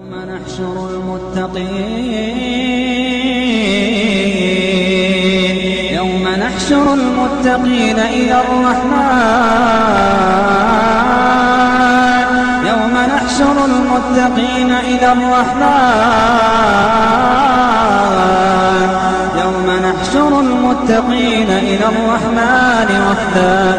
يوم نحشر المتقين. يوم نحشر المتقين إلى الرحمن. يوم نحشر المتقين إلى الرحمن. يوم نحشر المتقين إلى الرحمن وفدا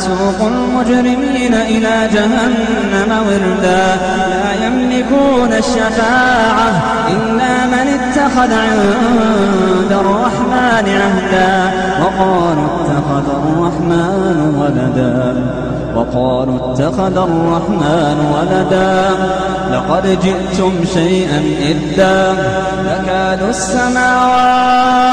ونسوق المجرمين إلى جهنم وردا. لا يملكون الشفاعة إلا من اتخذ عند الرحمن عهدا. وقالوا اتخذ الرحمن ولدا. وقالوا اتخذ الرحمن ولدا. لقد جئتم شيئا إدا. تكاد السماوات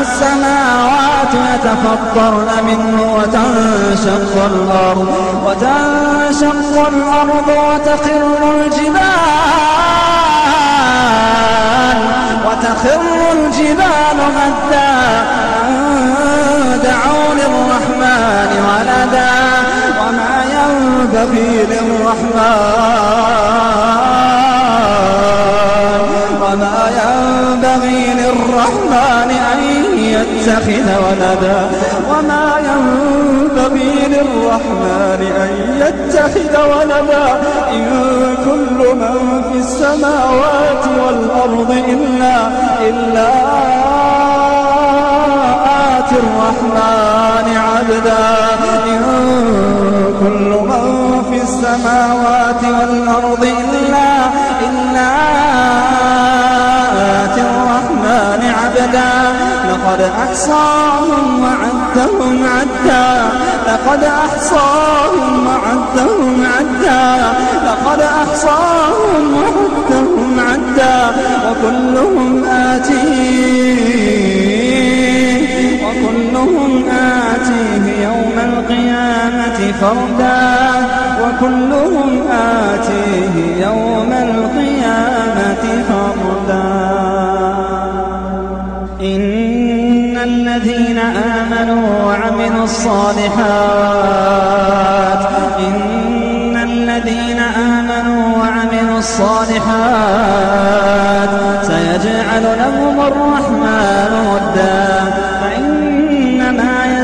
السماوات يتفطرن منه وتنشق الأرض وتنشق الأرض وتخر الجبال وتخر الجبال هدا دعوا للرحمن ولدا وما ينبغي للرحمن يتخذ ولدا وما ينبغي للرحمن أن يتخذ ولدا إن كل من في السماوات والأرض إلا إلا آتي الرحمن عبدا. إن كل من في السماوات والأرض لقد أحصاهم وعدهم عدا لقد أحصاهم وعدهم عدا لقد أحصاهم وعدهم عدا وكلهم آتيه وكلهم آتيه يوم القيامة فردا وكلهم آتيه يوم القيامة الذين آمنوا وعملوا الصالحات إن الذين آمنوا وعملوا الصالحات سيجعل لهم الرحمن ودا.